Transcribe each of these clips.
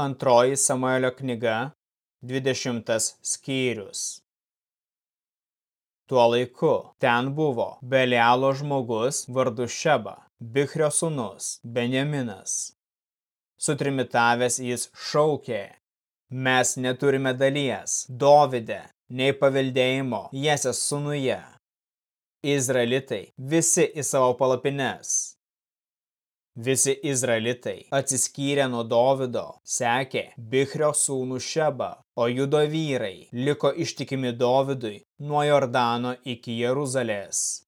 Antroji Samuelio knyga, 20 skyrius. Tuo laiku ten buvo Belialo žmogus vardu Šeba, Bichrio sūnus, Benjaminas. Sutrimitavęs jis šaukė, mes neturime dalies, Dovide, nei paveldėjimo, Jesės sūnuje. Izraelitai visi į savo palapines. Visi izraelitai atsiskyrė nuo Dovido, sekė Bichrio sūnų Šeba, o judo vyrai liko ištikimi Dovidui nuo Jordano iki Jeruzalės.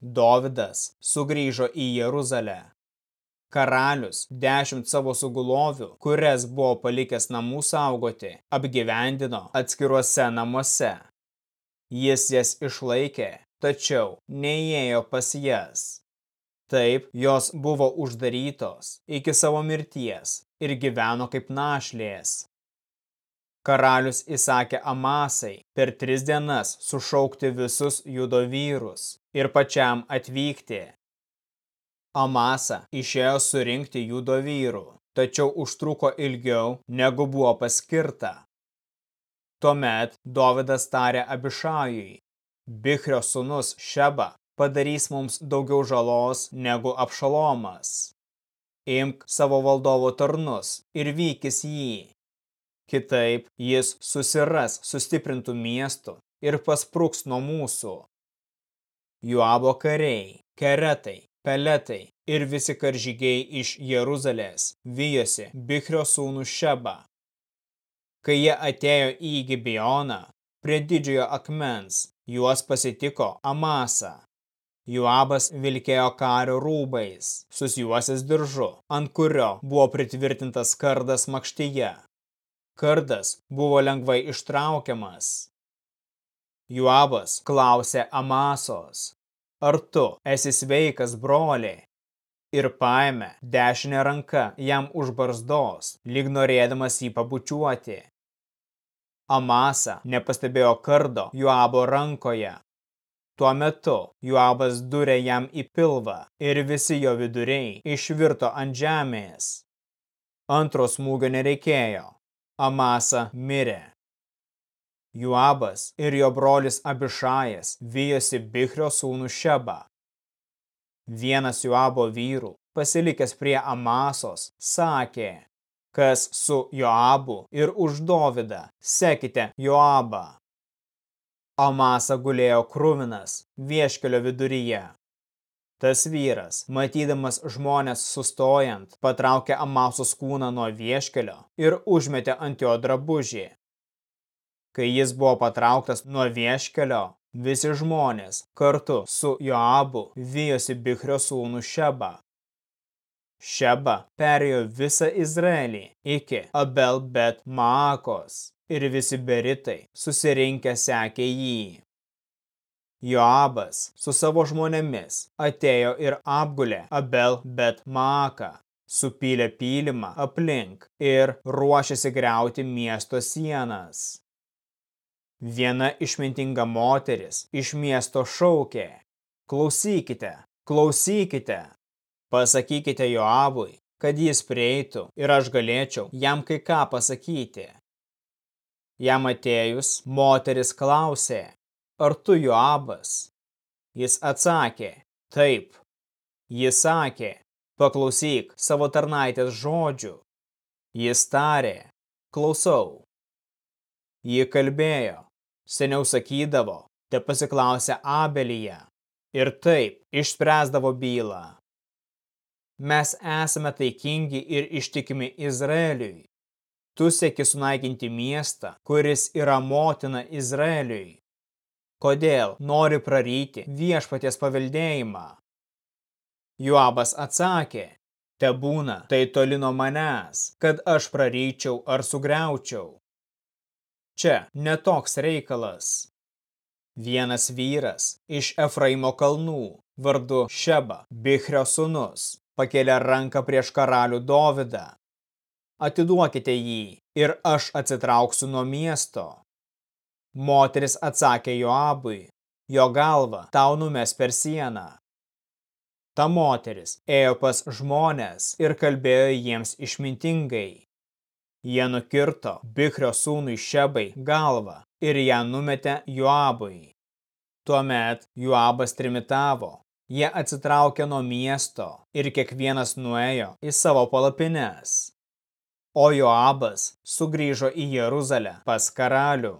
Dovidas sugrįžo į Jeruzalę. Karalius dešimt savo sugulovių, kurias buvo palikęs namų saugoti, apgyvendino atskiruose namuose. Jis jas išlaikė, tačiau neįėjo pas jas. Taip, jos buvo uždarytos iki savo mirties ir gyveno kaip našlės. Karalius įsakė Amasai per tris dienas sušaukti visus judo vyrus ir pačiam atvykti. Amasa išėjo surinkti judo vyrų, tačiau užtruko ilgiau, negu buvo paskirta. Tuomet Dovidas tarė Abišajui, Bichrio sūnus Šeba padarys mums daugiau žalos negu apšalomas. Imk savo valdovo tarnus ir vykis jį. Kitaip jis susiras sustiprintų miestų ir paspruks nuo mūsų. Juabo kariai, keretai, peletai ir visi karžygiai iš Jeruzalės vijosi Bichrio sūnų Šeba. Kai jie atėjo į Gibioną, prie didžiojo akmens, juos pasitiko Amasa. Juabas vilkėjo kario rūbais, susijuosęs diržu, ant kurio buvo pritvirtintas kardas makštyje. Kardas buvo lengvai ištraukiamas. Juabas klausė Amasos, ar tu esi sveikas, broliai? Ir paėmė dešinę ranką jam už barzdos, lyg norėdamas jį pabučiuoti. Amasa nepastebėjo kardo Juabo rankoje, Tuo metu Juabas durė jam į pilvą ir visi jo viduriai išvirto ant žemės. Antro smūgio nereikėjo. Amasa mirė. Juabas ir jo brolis Abišajas vijosi Bichrio sūnų Šeba. Vienas Juabo vyrų, pasilikęs prie Amasos, sakė, kas su Joabu ir už Dovydą, sekite Joabą. Amasa gulėjo kruvinas vieškelio viduryje. Tas vyras, matydamas žmonės sustojant, patraukė Amasos kūną nuo vieškelio ir užmetė ant jo drabužį. Kai jis buvo patrauktas nuo vieškelio, visi žmonės kartu su Joabu vijosi Bichrio sūnų Šeba. Šeba perėjo visą Izraelį iki Abel Bet Maakos ir visi beritai susirinkę sekė jį. Joabas su savo žmonėmis atėjo ir apgulė Abel bet Maaką, supylė pylimą aplink ir ruošėsi griauti miesto sienas. Viena išmintinga moteris iš miesto šaukė, klausykite, klausykite, pasakykite Joabui, kad jis prieitų ir aš galėčiau jam kai ką pasakyti. Jam atėjus, moteris klausė, ar tu Joabas? Jis atsakė, taip. Jis sakė, paklausyk savo tarnaitės žodžių. Jis tarė, klausau. Ji kalbėjo, seniau sakydavo, te pasiklausė Abelyje ir taip išspręsdavo bylą. Mes esame taikingi ir ištikimi Izraeliui, Tu sėki sunaikinti miestą, kuris yra motina Izraeliui. Kodėl nori praryti viešpaties paveldėjimą? Juabas atsakė, te būna tai toli nuo manęs, kad aš praryčiau ar sugriaučiau. Čia netoks reikalas. Vienas vyras iš Efraimo kalnų, vardu Šeba, Bichrio sūnus, pakėlė ranką prieš karalių Dovydą atiduokite jį ir aš atsitrauksiu nuo miesto. Moteris atsakė Joabui, jo galva tau numes per sieną. Ta moteris ėjo pas žmonės ir kalbėjo jiems išmintingai. Jie nukirto Bichrio sūnui Šebai galvą ir ją numetė Joabui. Tuomet Joabas trimitavo, jie atsitraukė nuo miesto ir kiekvienas nuėjo į savo palapines. O Joabas sugrįžo į Jeruzalę pas karalių.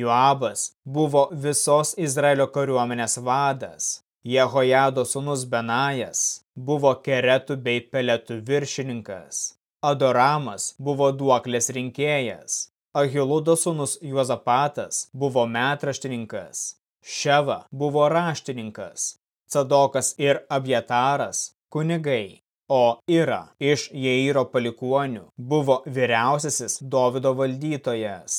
Joabas buvo visos Izraelio kariuomenės vadas Jehojado sūnus Benajas buvo keretų bei peletų viršininkas. Adoramas buvo duoklės rinkėjas. Ahiludo sūnus Juozapatas buvo metraštininkas. Ševa buvo raštininkas. Cadokas ir Abjataras kunigai. O Ira iš Jeiro palikuonių buvo vyriausiasis Dovido valdytojas.